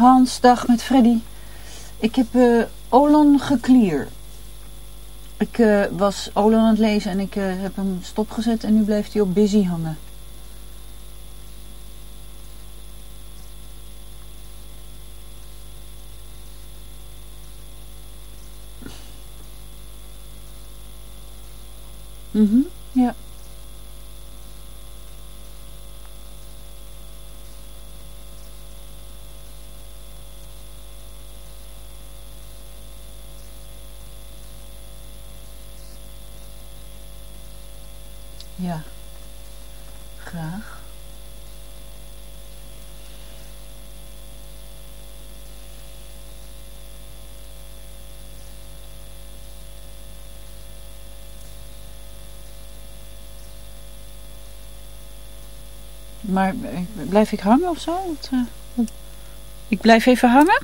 Hans, dag met Freddy. Ik heb uh, Olan Geklier. Ik uh, was Olan aan het lezen en ik uh, heb hem stopgezet en nu blijft hij op busy hangen. Mhm, ja. Ja, graag. Maar blijf ik hangen of zo? Ik blijf even hangen?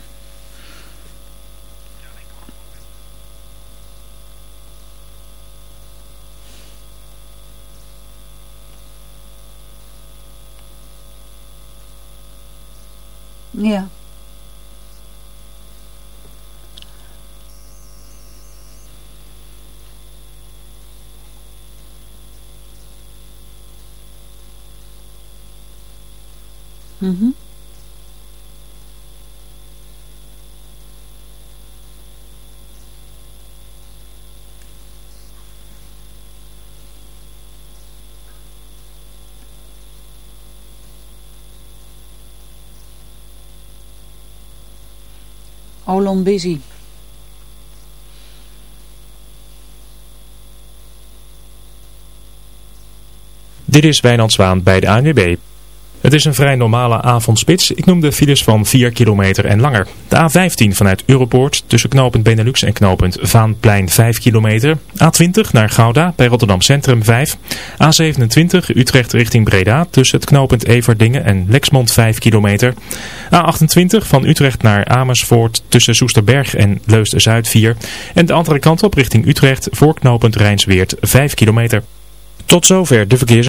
Ja. Mhm. Olon Busy. Dit is Wijnand Zwaan bij de ANWB. Het is een vrij normale avondspits. Ik noem de files van 4 kilometer en langer. De A15 vanuit Europoort tussen knooppunt Benelux en knooppunt Vaanplein 5 kilometer. A20 naar Gouda bij Rotterdam Centrum 5. A27 Utrecht richting Breda tussen het knooppunt Everdingen en Lexmond 5 kilometer. A28 van Utrecht naar Amersfoort tussen Soesterberg en Leusden-Zuid 4. En de andere kant op richting Utrecht voor knooppunt Rijnsweert 5 kilometer. Tot zover de verkeers...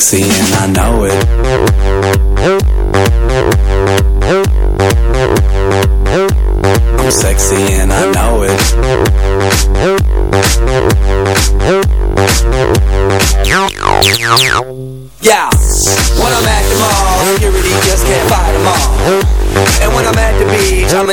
Sexy and I know it.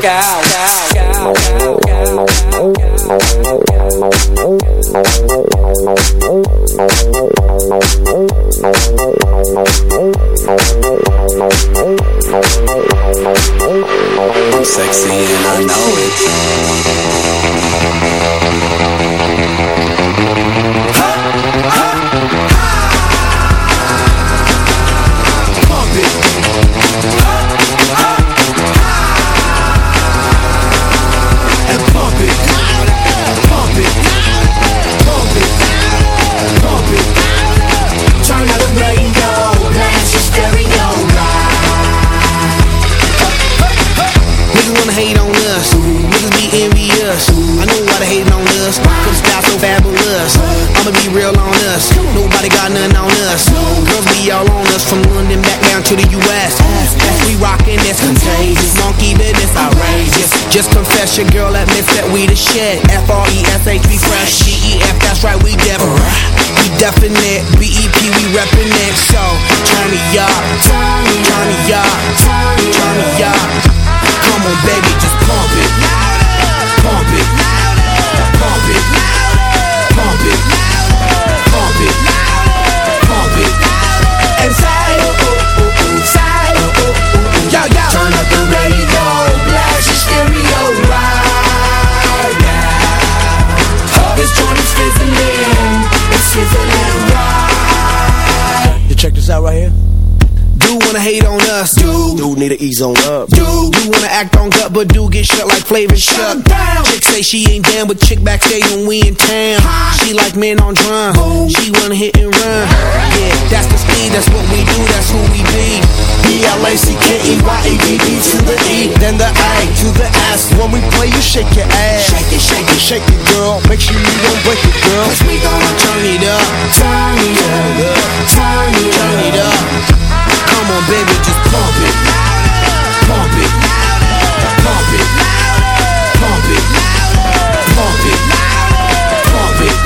Cow, cow, cow. Wanna hate on us, do. Dude need to ease on up. Do you wanna act on gut, but do get shut like flavor shut. down. Chick say she ain't down, but chick backstage when we in town. She like men on drum. She wanna hit and run. Yeah, that's the speed, that's what we do, that's who we be. B-L-A-C-K-E-Y-A-D-D to the E, then the A to the S. When we play, you shake your ass. Shake it, shake it, shake it, girl. Make sure you don't break it, girl. Cause we gonna turn it up. Turn it up. Turn it up. Turn it up. Come on, baby, just pump it. Pump it. Pump it. Pump it. Pump it. Pump it.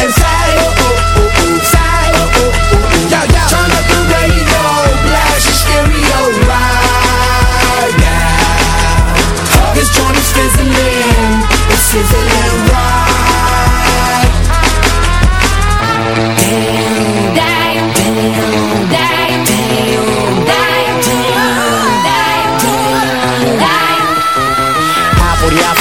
And say, ooh, ooh, ooh, say, ooh, ooh, ooh, ooh. Yo, yo. Turn up the radio, blast your stereo right now. This joint is fizzling, it's sizzling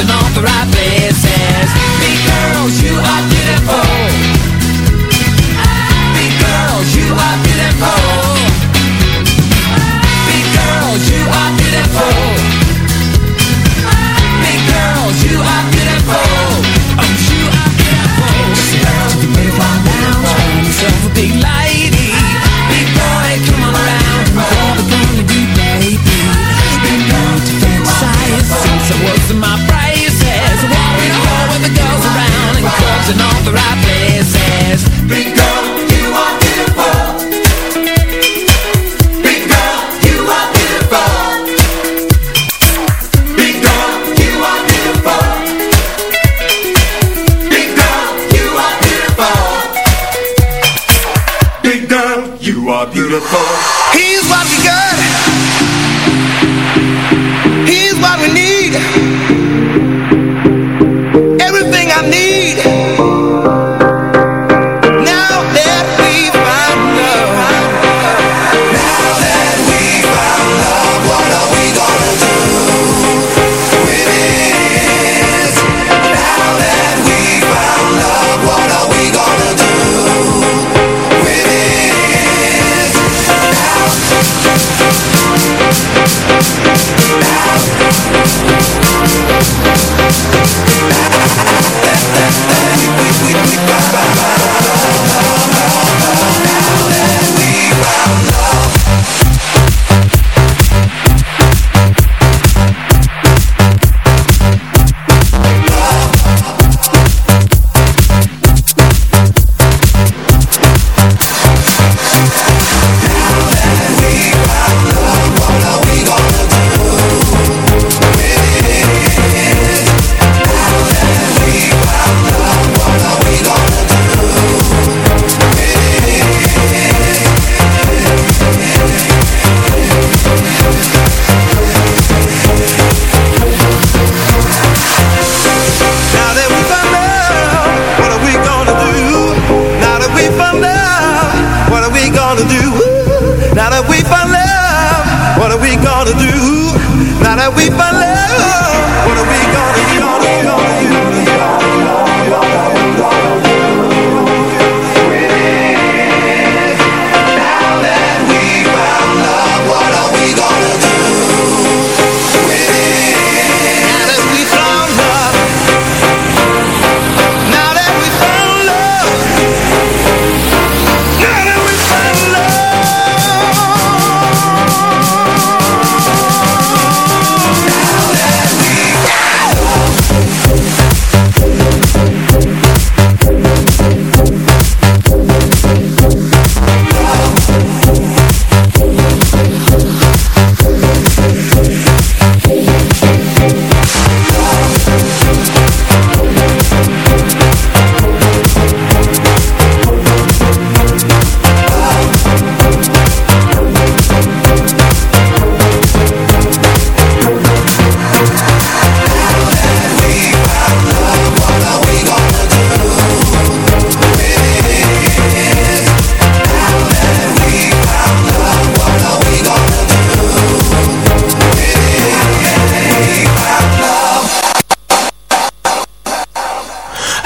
and all the right places. Big girls, you are beautiful.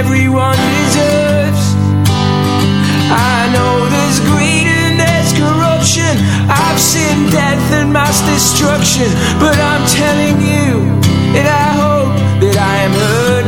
everyone deserves. I know there's greed and there's corruption. I've seen death and mass destruction, but I'm telling you, and I hope that I am heard.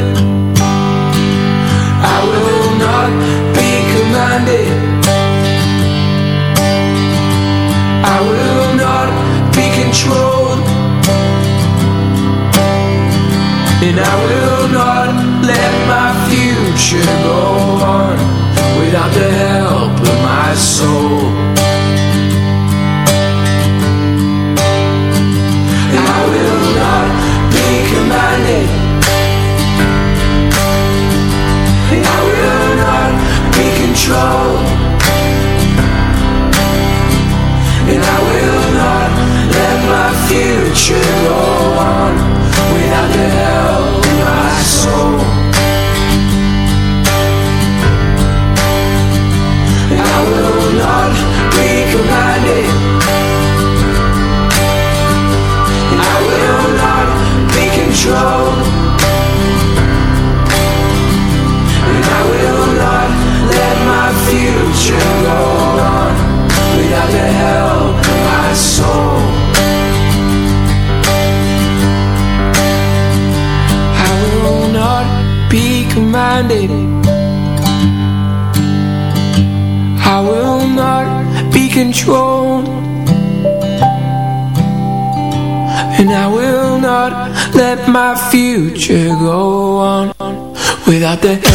quédate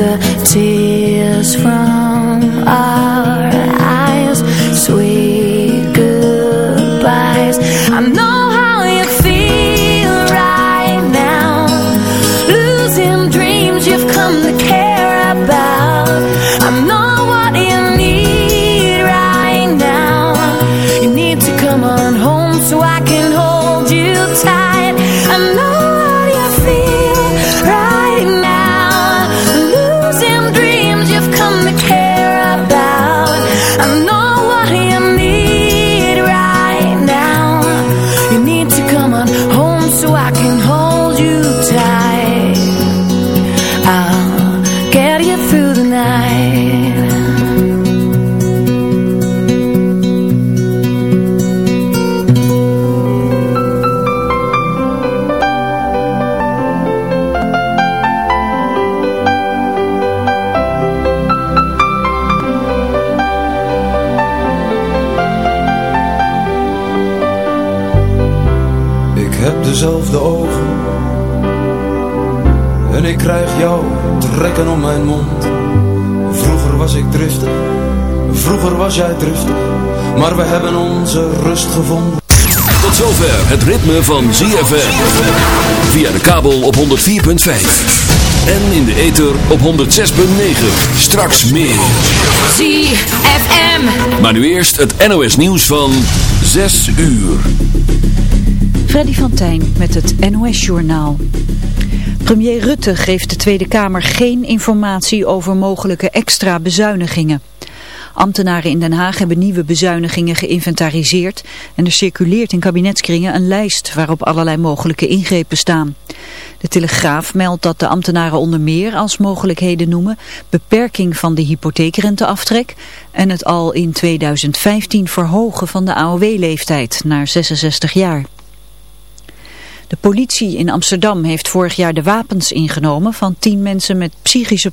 the tears from our eyes, sweet goodbyes. I know how you feel right now. Losing dreams you've come to care about. I know what you need right now. You need to come on home so I can hold you tight. I know Was jij Maar we hebben onze rust gevonden Tot zover het ritme van ZFM. Via de kabel op 104.5. En in de ether op 106.9. Straks meer. ZFM. Maar nu eerst het NOS nieuws van 6 uur. Freddy van Tijn met het NOS-journaal. Premier Rutte geeft de Tweede Kamer geen informatie over mogelijke extra bezuinigingen. Ambtenaren in Den Haag hebben nieuwe bezuinigingen geïnventariseerd en er circuleert in kabinetskringen een lijst waarop allerlei mogelijke ingrepen staan. De Telegraaf meldt dat de ambtenaren onder meer als mogelijkheden noemen beperking van de hypotheekrenteaftrek en het al in 2015 verhogen van de AOW-leeftijd naar 66 jaar. De politie in Amsterdam heeft vorig jaar de wapens ingenomen van tien mensen met psychische